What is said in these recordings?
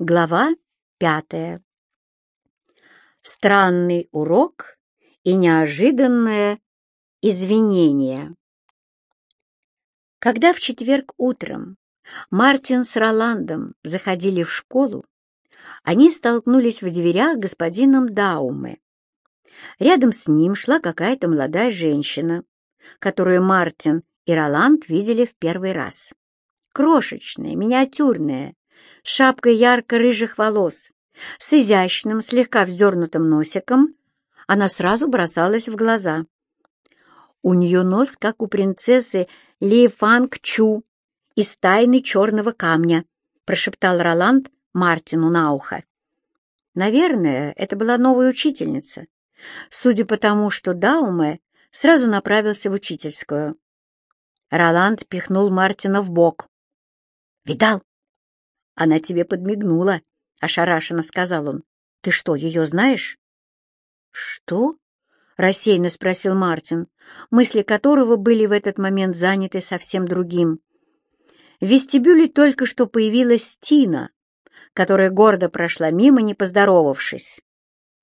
Глава пятая. Странный урок и неожиданное извинение. Когда в четверг утром Мартин с Роландом заходили в школу, они столкнулись в дверях господином Дауме. Рядом с ним шла какая-то молодая женщина, которую Мартин и Роланд видели в первый раз. Крошечная, миниатюрная, с шапкой ярко-рыжих волос, с изящным, слегка вздернутым носиком, она сразу бросалась в глаза. У нее нос, как у принцессы Ли Фанг Чу из тайны черного камня, прошептал Роланд Мартину на ухо. Наверное, это была новая учительница, судя по тому, что Дауме сразу направился в учительскую. Роланд пихнул Мартина в бок. «Видал? Она тебе подмигнула, — ошарашенно сказал он. — Ты что, ее знаешь? — Что? — рассеянно спросил Мартин, мысли которого были в этот момент заняты совсем другим. В вестибюле только что появилась Тина, которая гордо прошла мимо, не поздоровавшись.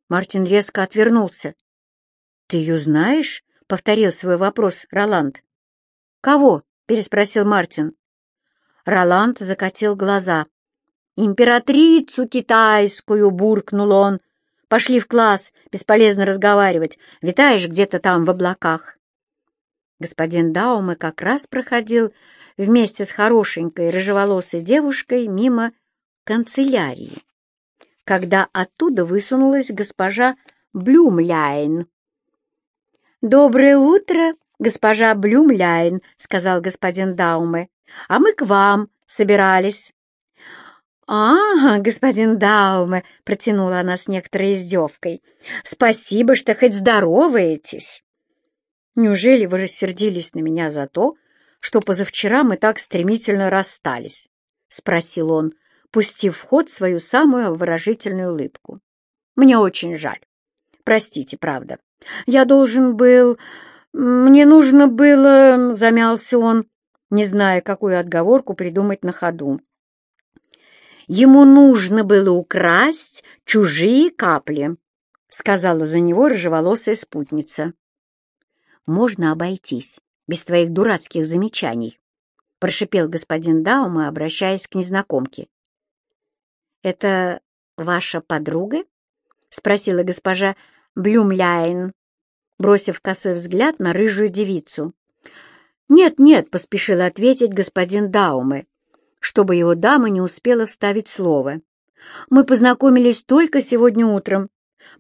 Мартин резко отвернулся. — Ты ее знаешь? — повторил свой вопрос Роланд. — Кого? — переспросил Мартин. Роланд закатил глаза. «Императрицу китайскую!» — буркнул он. «Пошли в класс, бесполезно разговаривать. Витаешь где-то там в облаках». Господин Дауме как раз проходил вместе с хорошенькой рыжеволосой девушкой мимо канцелярии, когда оттуда высунулась госпожа Блюмляйн. «Доброе утро, госпожа Блюмляйн», — сказал господин Дауме. «А мы к вам собирались». «А, господин Дауме», — протянула она с некоторой издевкой, — «спасибо, что хоть здороваетесь». «Неужели вы рассердились на меня за то, что позавчера мы так стремительно расстались?» — спросил он, пустив в ход свою самую выразительную улыбку. «Мне очень жаль. Простите, правда. Я должен был... Мне нужно было...» — замялся он, не зная, какую отговорку придумать на ходу. Ему нужно было украсть чужие капли, — сказала за него рыжеволосая спутница. «Можно обойтись без твоих дурацких замечаний», — прошипел господин Даума, обращаясь к незнакомке. «Это ваша подруга?» — спросила госпожа Блюмляйн, бросив косой взгляд на рыжую девицу. «Нет, нет», — поспешил ответить господин Дауме чтобы его дама не успела вставить слово. «Мы познакомились только сегодня утром.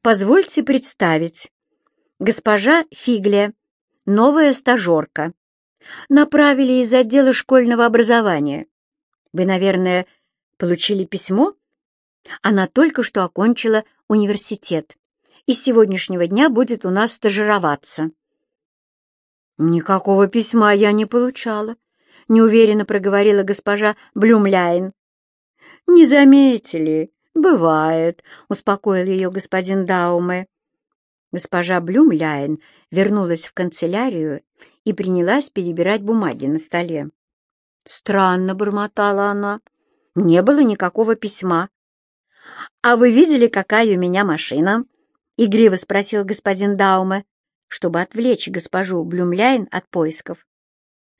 Позвольте представить. Госпожа Фигле, новая стажерка. Направили из отдела школьного образования. Вы, наверное, получили письмо? Она только что окончила университет и с сегодняшнего дня будет у нас стажироваться». «Никакого письма я не получала», — неуверенно проговорила госпожа Блюмляйн. «Не заметили? Бывает», — успокоил ее господин Дауме. Госпожа Блюмляйн вернулась в канцелярию и принялась перебирать бумаги на столе. «Странно», — бормотала она, — «не было никакого письма». «А вы видели, какая у меня машина?» — игриво спросил господин Дауме, чтобы отвлечь госпожу Блюмляйн от поисков.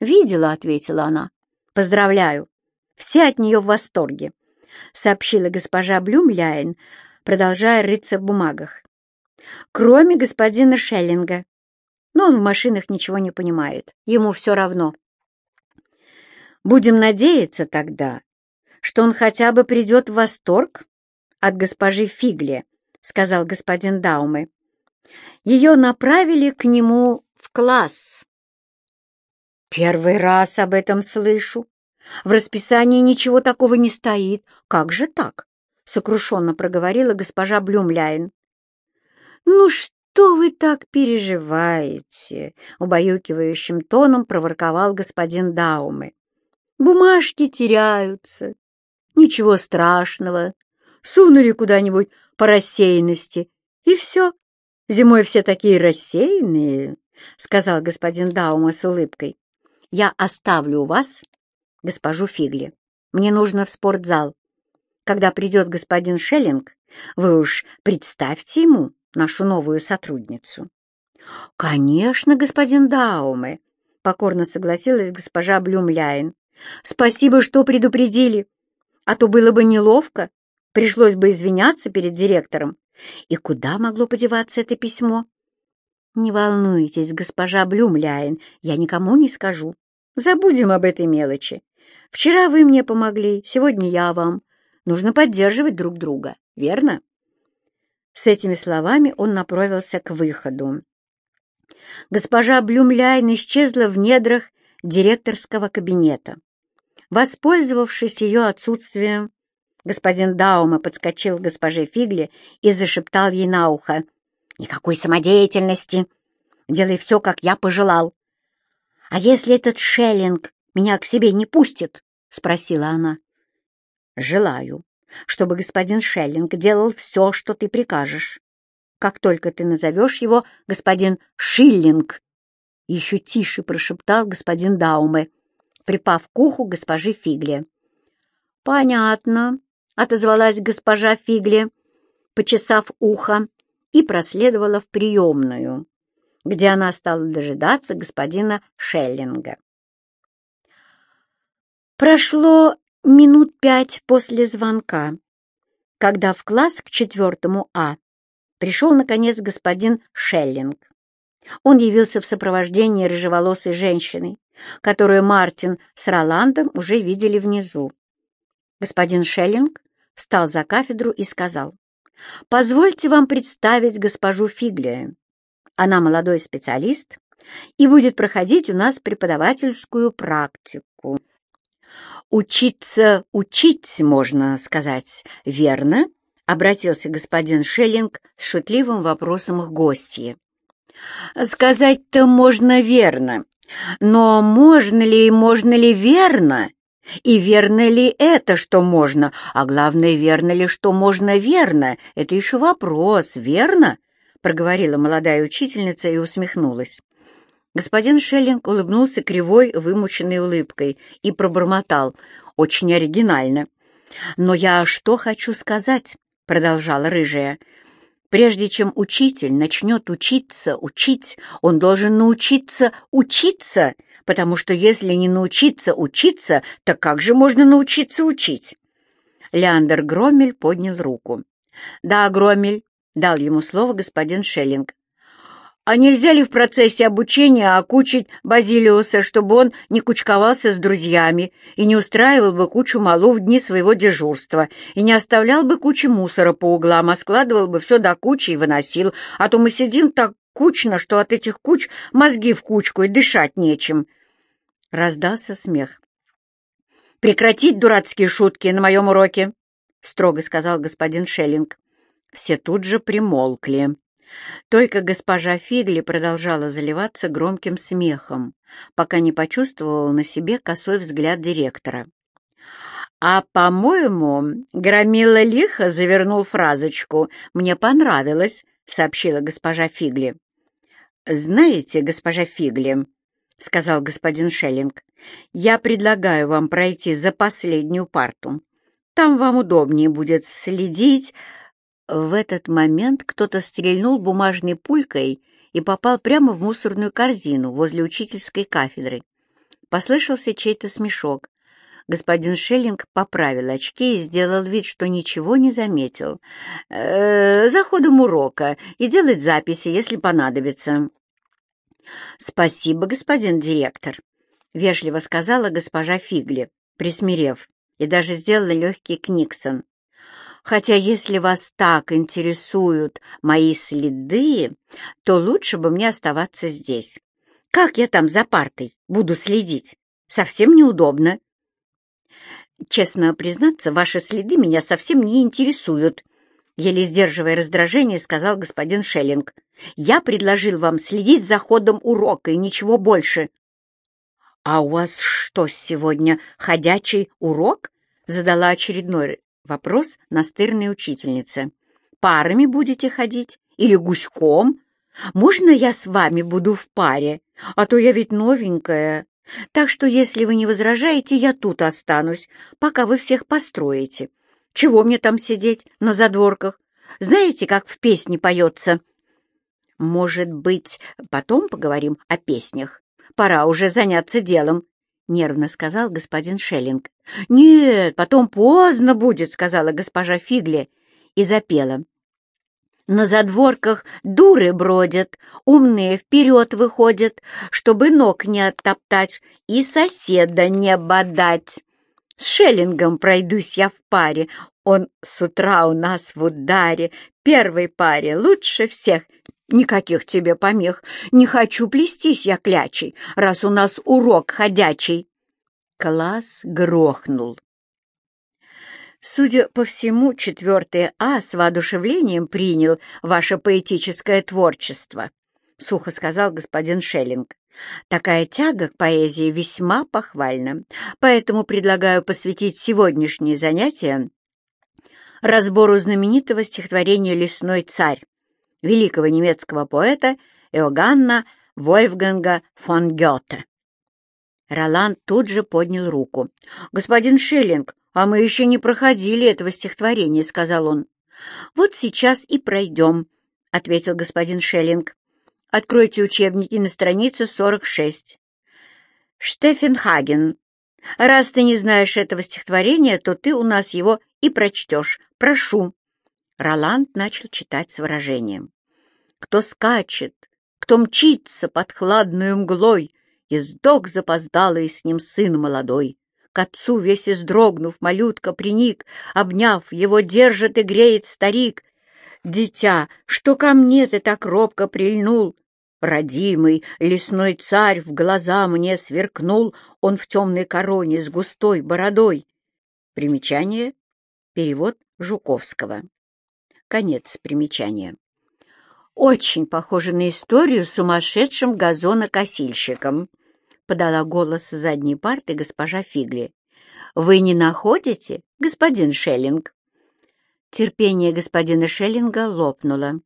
«Видела», — ответила она. «Поздравляю. Все от нее в восторге», — сообщила госпожа Блюмляйн, продолжая рыться в бумагах. «Кроме господина Шеллинга. Но он в машинах ничего не понимает. Ему все равно». «Будем надеяться тогда, что он хотя бы придет в восторг от госпожи Фигли», — сказал господин Даумы. «Ее направили к нему в класс». «Первый раз об этом слышу. В расписании ничего такого не стоит. Как же так?» — сокрушенно проговорила госпожа Блюмляйн. «Ну что вы так переживаете?» — убаюкивающим тоном проворковал господин Дауме. «Бумажки теряются. Ничего страшного. Сунули куда-нибудь по рассеянности, и все. Зимой все такие рассеянные», — сказал господин Даума с улыбкой. Я оставлю у вас госпожу Фигли. Мне нужно в спортзал. когда придет господин Шеллинг, вы уж представьте ему нашу новую сотрудницу». «Конечно, господин Дауме», — покорно согласилась госпожа Блюмляйн. «Спасибо, что предупредили, а то было бы неловко, пришлось бы извиняться перед директором. И куда могло подеваться это письмо?» «Не волнуйтесь, госпожа Блюмляйн, я никому не скажу. Забудем об этой мелочи. Вчера вы мне помогли, сегодня я вам. Нужно поддерживать друг друга, верно?» С этими словами он направился к выходу. Госпожа Блюмляйн исчезла в недрах директорского кабинета. Воспользовавшись ее отсутствием, господин Даума подскочил к госпоже Фигли и зашептал ей на ухо. «Никакой самодеятельности! Делай все, как я пожелал!» «А если этот Шеллинг меня к себе не пустит?» — спросила она. «Желаю, чтобы господин Шеллинг делал все, что ты прикажешь. Как только ты назовешь его господин Шиллинг!» Еще тише прошептал господин Дауме, припав к уху госпожи Фигли. «Понятно», — отозвалась госпожа Фигли, почесав ухо, и проследовала в приемную, где она стала дожидаться господина Шеллинга. Прошло минут пять после звонка, когда в класс к четвертому А пришел, наконец, господин Шеллинг. Он явился в сопровождении рыжеволосой женщины, которую Мартин с Роландом уже видели внизу. Господин Шеллинг встал за кафедру и сказал, «Позвольте вам представить госпожу Фиглия. Она молодой специалист и будет проходить у нас преподавательскую практику. «Учиться учить, можно сказать, верно?» — обратился господин Шеллинг с шутливым вопросом к гостье. «Сказать-то можно верно, но можно ли, можно ли верно? И верно ли это, что можно? А главное, верно ли, что можно верно? Это еще вопрос, верно?» — проговорила молодая учительница и усмехнулась. Господин Шеллинг улыбнулся кривой, вымученной улыбкой и пробормотал. «Очень оригинально». «Но я что хочу сказать?» — продолжала рыжая. «Прежде чем учитель начнет учиться учить, он должен научиться учиться, потому что если не научиться учиться, так как же можно научиться учить?» Леандр Громель поднял руку. «Да, Громель», — дал ему слово господин Шеллинг. А нельзя ли в процессе обучения окучить Базилиуса, чтобы он не кучковался с друзьями и не устраивал бы кучу малу в дни своего дежурства, и не оставлял бы кучи мусора по углам, а складывал бы все до кучи и выносил, а то мы сидим так кучно, что от этих куч мозги в кучку и дышать нечем. Раздался смех. «Прекратить дурацкие шутки на моем уроке!» — строго сказал господин Шеллинг. Все тут же примолкли. Только госпожа Фигли продолжала заливаться громким смехом, пока не почувствовала на себе косой взгляд директора. «А, по-моему, громила лихо завернул фразочку. Мне понравилось», — сообщила госпожа Фигли. «Знаете, госпожа Фигли», — сказал господин Шеллинг, — «я предлагаю вам пройти за последнюю парту. Там вам удобнее будет следить в этот момент кто-то стрельнул бумажной пулькой и попал прямо в мусорную корзину возле учительской кафедры. Послышался чей-то смешок. Господин Шеллинг поправил очки и сделал вид, что ничего не заметил. «Э, «За ходом урока и делать записи, если понадобится». «Спасибо, господин директор», — вежливо сказала госпожа Фигли, присмирев, и даже сделала легкий книксон. Хотя если вас так интересуют мои следы, то лучше бы мне оставаться здесь. Как я там за партой буду следить? Совсем неудобно. Честно признаться, ваши следы меня совсем не интересуют, еле сдерживая раздражение, сказал господин Шеллинг. Я предложил вам следить за ходом урока и ничего больше. А у вас что, сегодня ходячий урок? задала очередной Вопрос настырной учительницы. «Парами будете ходить? Или гуськом? Можно я с вами буду в паре? А то я ведь новенькая. Так что, если вы не возражаете, я тут останусь, пока вы всех построите. Чего мне там сидеть на задворках? Знаете, как в песне поется? Может быть, потом поговорим о песнях? Пора уже заняться делом, — нервно сказал господин Шеллинг. «Нет, потом поздно будет», — сказала госпожа Фигли и запела. На задворках дуры бродят, умные вперед выходят, чтобы ног не оттоптать и соседа не бодать. С Шеллингом пройдусь я в паре, он с утра у нас в ударе, первой паре, лучше всех. Никаких тебе помех, не хочу плестись я клячей, раз у нас урок ходячий. Класс грохнул. Судя по всему, четвертый А с воодушевлением принял ваше поэтическое творчество, — сухо сказал господин Шеллинг. Такая тяга к поэзии весьма похвальна, поэтому предлагаю посвятить сегодняшнее занятие разбору знаменитого стихотворения «Лесной царь» великого немецкого поэта Иоганна Вольфганга фон Гёте. Роланд тут же поднял руку. «Господин Шеллинг, «А мы еще не проходили этого стихотворения», — сказал он. «Вот сейчас и пройдем», — ответил господин Шеллинг. «Откройте учебники на странице 46». «Штефенхаген, раз ты не знаешь этого стихотворения, то ты у нас его и прочтешь. Прошу». Роланд начал читать с выражением. «Кто скачет, кто мчится под хладную мглой, и сдох запоздалый с ним сын молодой. К отцу весь издрогнув, малютка приник, Обняв, его держит и греет старик. Дитя, что ко мне ты так робко прильнул? Родимый лесной царь в глаза мне сверкнул, Он в темной короне с густой бородой. Примечание. Перевод Жуковского. Конец примечания. Очень похоже на историю с сумасшедшим газонокосильщиком. — подала голос с задней парты госпожа Фигли. «Вы не находите, господин Шеллинг?» Терпение господина Шеллинга лопнуло.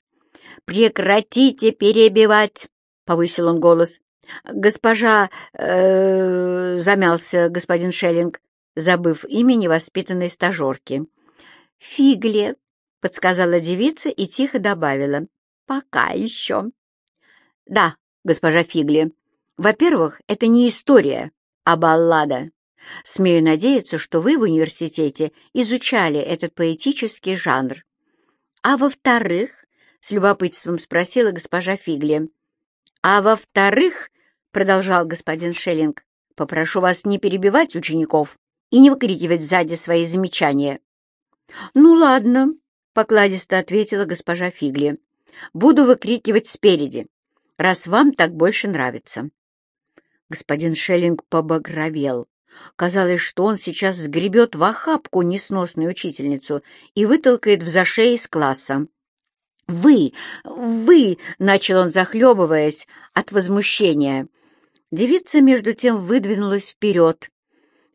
«Прекратите перебивать!» — повысил он голос. «Госпожа...» э, — замялся господин Шеллинг, забыв имя невоспитанной стажерки. «Фигли», — подсказала девица и тихо добавила. «Пока еще». «Да, госпожа Фигли», во-первых, это не история, а баллада. Смею надеяться, что вы в университете изучали этот поэтический жанр. А во-вторых, с любопытством спросила госпожа Фигли. А во-вторых, продолжал господин Шеллинг, попрошу вас не перебивать учеников и не выкрикивать сзади свои замечания. Ну ладно, покладисто ответила госпожа Фигли. Буду выкрикивать спереди, раз вам так больше нравится. Господин Шеллинг побагровел. Казалось, что он сейчас сгребет в охапку несносную учительницу и вытолкает в зашей из класса. «Вы! Вы!» — начал он, захлебываясь от возмущения. Девица, между тем, выдвинулась вперед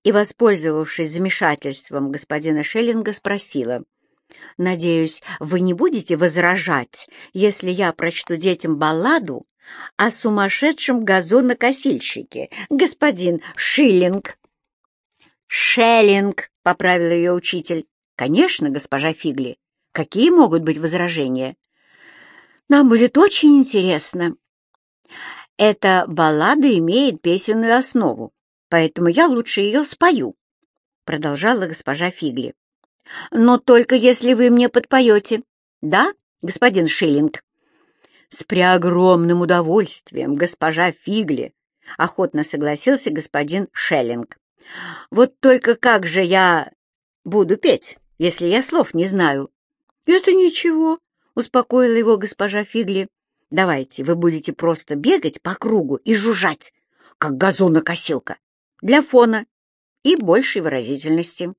и, воспользовавшись замешательством господина Шеллинга, спросила. «Надеюсь, вы не будете возражать, если я прочту детям балладу о сумасшедшем газонокосильщике, господин Шиллинг. «Шеллинг», — поправил ее учитель. «Конечно, госпожа Фигли. Какие могут быть возражения?» «Нам будет очень интересно». «Эта баллада имеет песенную основу, поэтому я лучше ее спою», — продолжала госпожа Фигли. «Но только если вы мне подпоете. Да, господин Шиллинг?» «С преогромным удовольствием, госпожа Фигли», — охотно согласился господин Шеллинг. «Вот только как же я буду петь, если я слов не знаю?» «Это ничего», — успокоила его госпожа Фигли. «Давайте, вы будете просто бегать по кругу и жужжать, как газонокосилка, для фона и большей выразительности».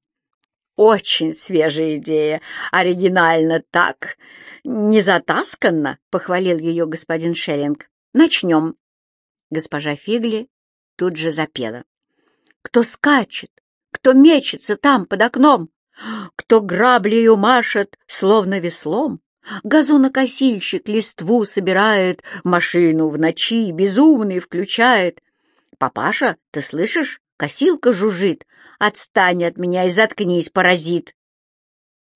«Очень свежая идея, оригинально так!» «Не затасканно», — похвалил ее господин Шеринг. «Начнем». Госпожа Фигли тут же запела. «Кто скачет, кто мечется там под окном, кто граблею машет, словно веслом, газонокосильщик листву собирает, машину в ночи безумный включает. Папаша, ты слышишь, косилка жужжит, отстань от меня и заткнись, паразит!»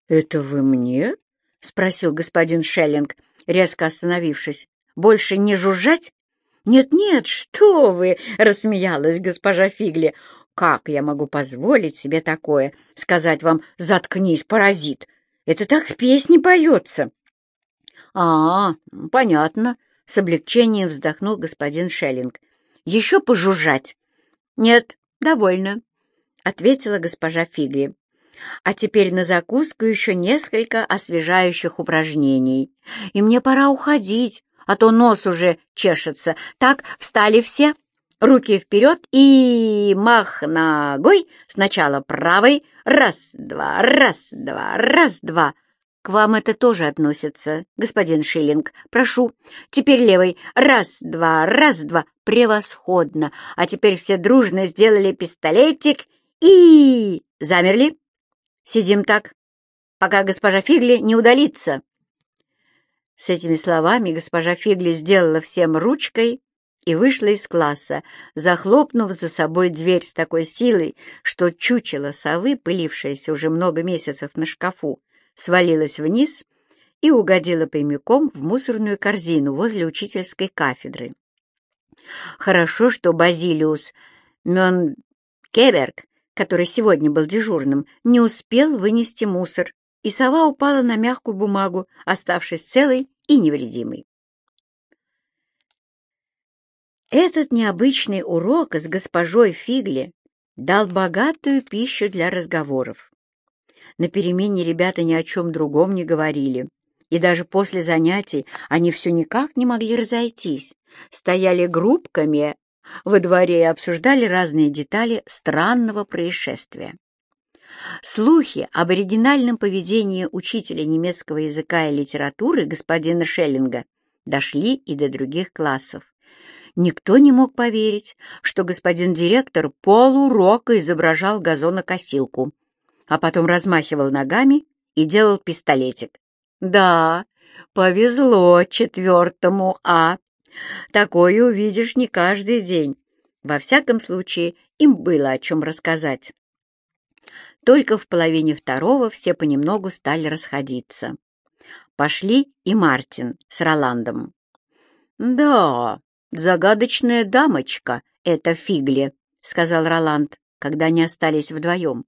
«Это вы мне?» — спросил господин Шеллинг, резко остановившись. «Больше не жужжать?» «Нет-нет, что вы!» — рассмеялась госпожа Фигли. «Как я могу позволить себе такое? Сказать вам «заткнись, паразит»? Это так в песне поется!» «А, понятно», — с облегчением вздохнул господин Шеллинг. «Еще пожужжать?» «Нет, довольно», — ответила госпожа Фигли. «А теперь на закуску еще несколько освежающих упражнений. И мне пора уходить, а то нос уже чешется. Так, встали все, руки вперед и мах ногой, сначала правой, раз-два, раз-два, раз-два». К вам это тоже относится, господин Шиллинг. Прошу. Теперь левой. Раз, два, раз, два. Превосходно. А теперь все дружно сделали пистолетик и... Замерли? Сидим так, пока госпожа Фигли не удалится. С этими словами госпожа Фигли сделала всем ручкой и вышла из класса, захлопнув за собой дверь с такой силой, что чучело совы, пылившееся уже много месяцев на шкафу, свалилась вниз и угодила прямиком в мусорную корзину возле учительской кафедры. Хорошо, что Базилиус Мёнкеберг, который сегодня был дежурным, не успел вынести мусор, и сова упала на мягкую бумагу, оставшись целой и невредимой. Этот необычный урок с госпожой Фигли дал богатую пищу для разговоров. На перемене ребята ни о чем другом не говорили. И даже после занятий они все никак не могли разойтись. Стояли группками во дворе и обсуждали разные детали странного происшествия. Слухи об оригинальном поведении учителя немецкого языка и литературы господина Шеллинга дошли и до других классов. Никто не мог поверить, что господин директор полурока изображал газонокосилку а потом размахивал ногами и делал пистолетик. Да, повезло четвертому А. Такое увидишь не каждый день. Во всяком случае, им было о чем рассказать. Только в половине второго все понемногу стали расходиться. Пошли и Мартин с Роландом. «Да, загадочная дамочка — это Фигли», — сказал Роланд, когда они остались вдвоем.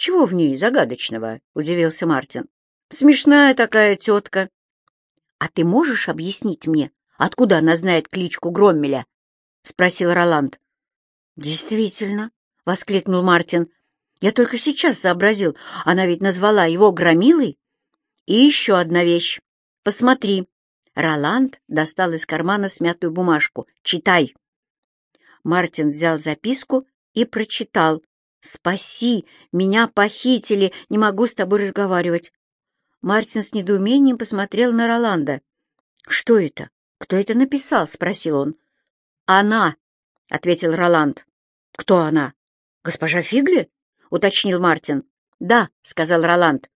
«Чего в ней загадочного?» — удивился Мартин. «Смешная такая тетка». «А ты можешь объяснить мне, откуда она знает кличку Громмеля?» — спросил Роланд. «Действительно», — воскликнул Мартин. «Я только сейчас сообразил, она ведь назвала его Громилой. И еще одна вещь. Посмотри». Роланд достал из кармана смятую бумажку. «Читай». Мартин взял записку и прочитал. «Спаси! Меня похитили! Не могу с тобой разговаривать!» Мартин с недоумением посмотрел на Роланда. «Что это? Кто это написал?» — спросил он. «Она!» — ответил Роланд. «Кто она? Госпожа Фигли?» — уточнил Мартин. «Да», — сказал Роланд.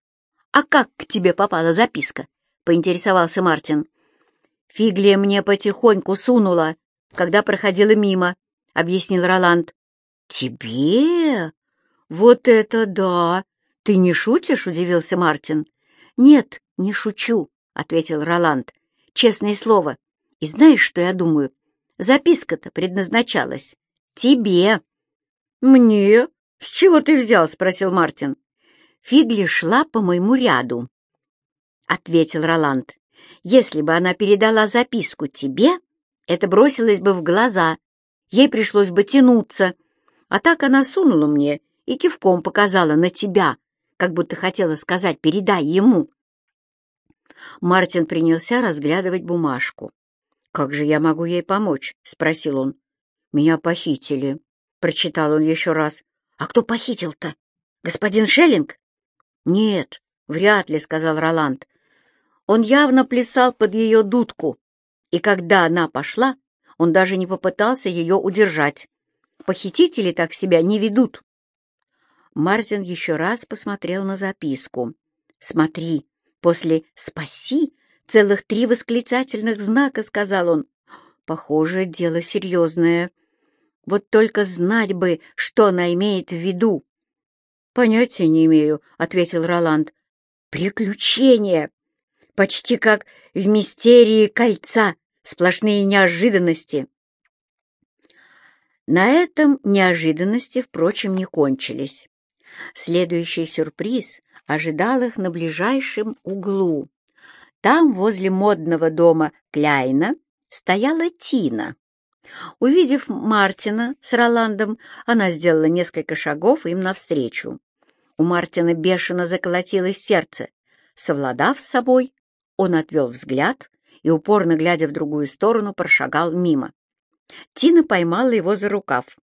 «А как к тебе попала записка?» — поинтересовался Мартин. «Фигли мне потихоньку сунула, когда проходила мимо», — объяснил Роланд. «Тебе? Вот это да! Ты не шутишь?» — удивился Мартин. «Нет, не шучу», — ответил Роланд. «Честное слово. И знаешь, что я думаю? Записка-то предназначалась тебе». «Мне? С чего ты взял?» — спросил Мартин. «Фигли шла по моему ряду», — ответил Роланд. «Если бы она передала записку тебе, это бросилось бы в глаза. Ей пришлось бы тянуться» А так она сунула мне и кивком показала на тебя, как будто хотела сказать «передай ему». Мартин принялся разглядывать бумажку. «Как же я могу ей помочь?» — спросил он. «Меня похитили», — прочитал он еще раз. «А кто похитил-то? Господин Шеллинг?» «Нет, вряд ли», — сказал Роланд. Он явно плясал под ее дудку, и когда она пошла, он даже не попытался ее удержать. Похитители так себя не ведут. Мартин еще раз посмотрел на записку. «Смотри, после «спаси» целых три восклицательных знака», — сказал он. «Похоже, дело серьезное. Вот только знать бы, что она имеет в виду». «Понятия не имею», — ответил Роланд. Приключения! Почти как в «Мистерии кольца», сплошные неожиданности. На этом неожиданности, впрочем, не кончились. Следующий сюрприз ожидал их на ближайшем углу. Там, возле модного дома Кляйна, стояла Тина. Увидев Мартина с Роландом, она сделала несколько шагов им навстречу. У Мартина бешено заколотилось сердце. Совладав с собой, он отвел взгляд и, упорно глядя в другую сторону, прошагал мимо. Тина поймала его за рукав.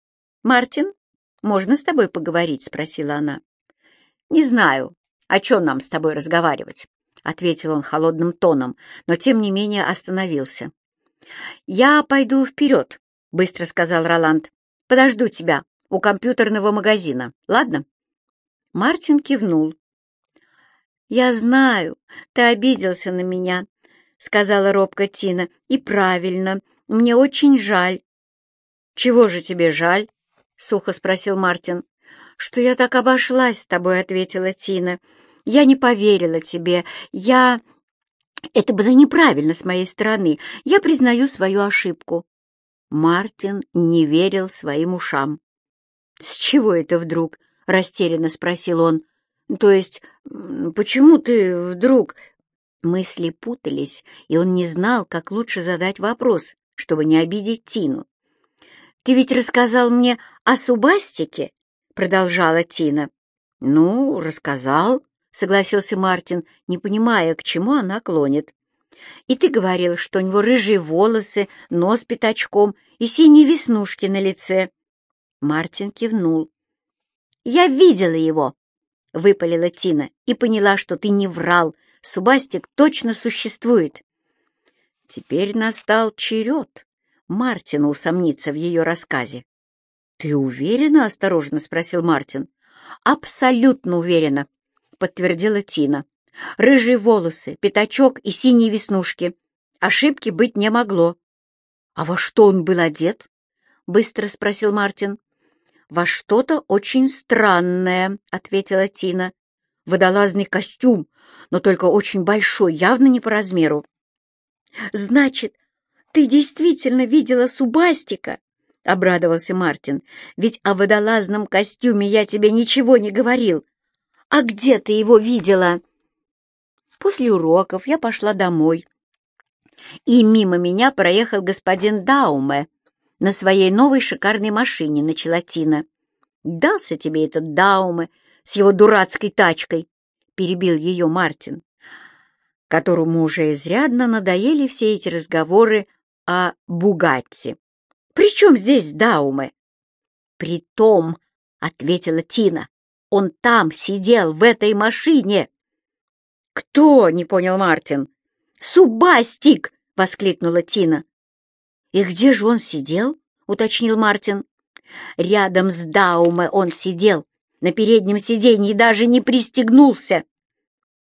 «Мартин, можно с тобой поговорить?» — спросила она. «Не знаю, о чем нам с тобой разговаривать», — ответил он холодным тоном, но тем не менее остановился. «Я пойду вперед», — быстро сказал Роланд. «Подожду тебя у компьютерного магазина, ладно?» Мартин кивнул. «Я знаю, ты обиделся на меня», — сказала робко Тина. «И правильно, мне очень жаль». «Чего же тебе жаль?» — сухо спросил Мартин. «Что я так обошлась с тобой», — ответила Тина. «Я не поверила тебе. Я...» Это было неправильно с моей стороны. Я признаю свою ошибку. Мартин не верил своим ушам. «С чего это вдруг?» — растерянно спросил он. «То есть, почему ты вдруг...» Мысли путались, и он не знал, как лучше задать вопрос, чтобы не обидеть Тину. «Ты ведь рассказал мне о Субастике?» — продолжала Тина. «Ну, рассказал», — согласился Мартин, не понимая, к чему она клонит. «И ты говорил, что у него рыжие волосы, нос пятачком и синие веснушки на лице». Мартин кивнул. «Я видела его», — выпалила Тина, и поняла, что ты не врал. Субастик точно существует. Теперь настал черед Мартина усомниться в ее рассказе. «Ты уверена?» — осторожно спросил Мартин. «Абсолютно уверена», подтвердила Тина. «Рыжие волосы, пятачок и синие веснушки. Ошибки быть не могло». «А во что он был одет?» — быстро спросил Мартин. «Во что-то очень странное», — ответила Тина. «Водолазный костюм, но только очень большой, явно не по размеру». «Значит, ты действительно видела Субастика?» — обрадовался Мартин. «Ведь о водолазном костюме я тебе ничего не говорил. «А где ты его видела?» После уроков я пошла домой, и мимо меня проехал господин Дауме на своей новой шикарной машине, начала Тина. «Дался тебе этот Дауме с его дурацкой тачкой», — перебил ее Мартин, которому уже изрядно надоели все эти разговоры о Бугатти. «При чем здесь Дауме?» «При том», — ответила Тина, он там сидел, в этой машине!» «Кто?» — не понял Мартин. «Субастик!» — воскликнула Тина. «И где же он сидел?» — уточнил Мартин. «Рядом с Дауме он сидел, на переднем сиденье даже не пристегнулся!»